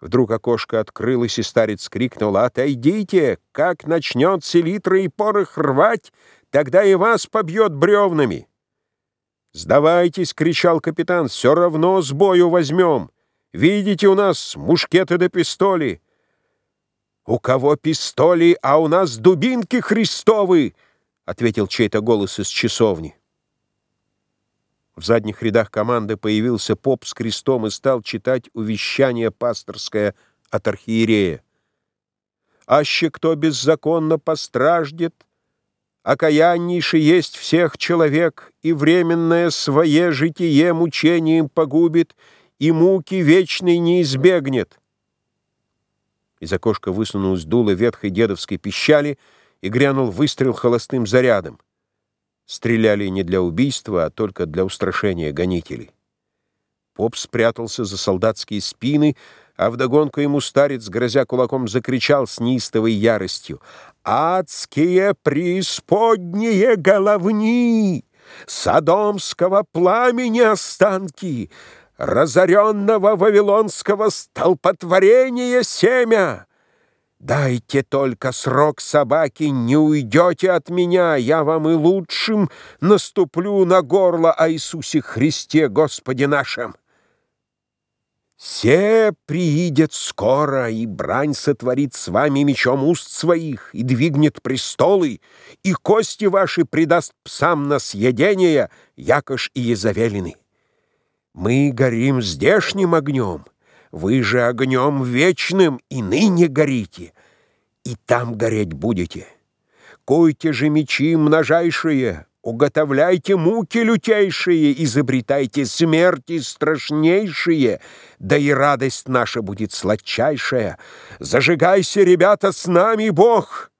Вдруг окошко открылось, и старец крикнул «Отойдите! Как начнет селитра и порох рвать, тогда и вас побьет бревнами!» «Сдавайтесь!» — кричал капитан. «Все равно с бою возьмем! Видите, у нас мушкеты да пистоли!» «У кого пистоли, а у нас дубинки христовы!» — ответил чей-то голос из часовни. В задних рядах команды появился поп с крестом и стал читать увещание пасторское от архиерея. «Аще кто беззаконно постраждет, окаяннейший есть всех человек, и временное свое житие мучением погубит, и муки вечной не избегнет». Из окошка высунулась дуло ветхой дедовской пищали и грянул выстрел холостым зарядом. Стреляли не для убийства, а только для устрашения гонителей. Поп спрятался за солдатские спины, а вдогонку ему старец, грозя кулаком, закричал с неистовой яростью. «Адские преисподние головни! Содомского пламени останки! Разоренного вавилонского столпотворения семя!» Дайте только срок собаки, не уйдете от меня, я вам и лучшим наступлю на горло о Иисусе Христе, Господе нашем. Се приидет скоро, и брань сотворит с вами мечом уст своих, и двигнет престолы, и кости ваши предаст псам на съедение, якош и езавелины. Мы горим здешним огнем, вы же огнем вечным и ныне горите, и там гореть будете. Куйте же мечи множайшие, уготовляйте муки лютейшие, изобретайте смерти страшнейшие, да и радость наша будет сладчайшая. Зажигайся, ребята, с нами Бог!»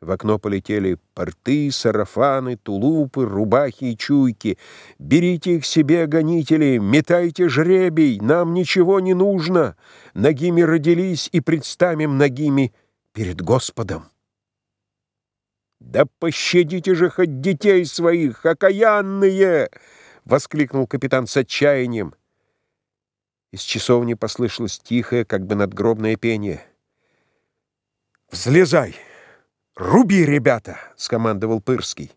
В окно полетели порты, сарафаны, тулупы, рубахи и чуйки. «Берите их себе, гонители, метайте жребий, нам ничего не нужно. Ногими родились и предстанем ногими перед Господом». «Да пощадите же хоть детей своих, окаянные!» — воскликнул капитан с отчаянием. Из часовни послышалось тихое, как бы надгробное пение. «Взлезай!» «Руби, ребята!» — скомандовал Пырский.